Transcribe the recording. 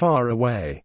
far away.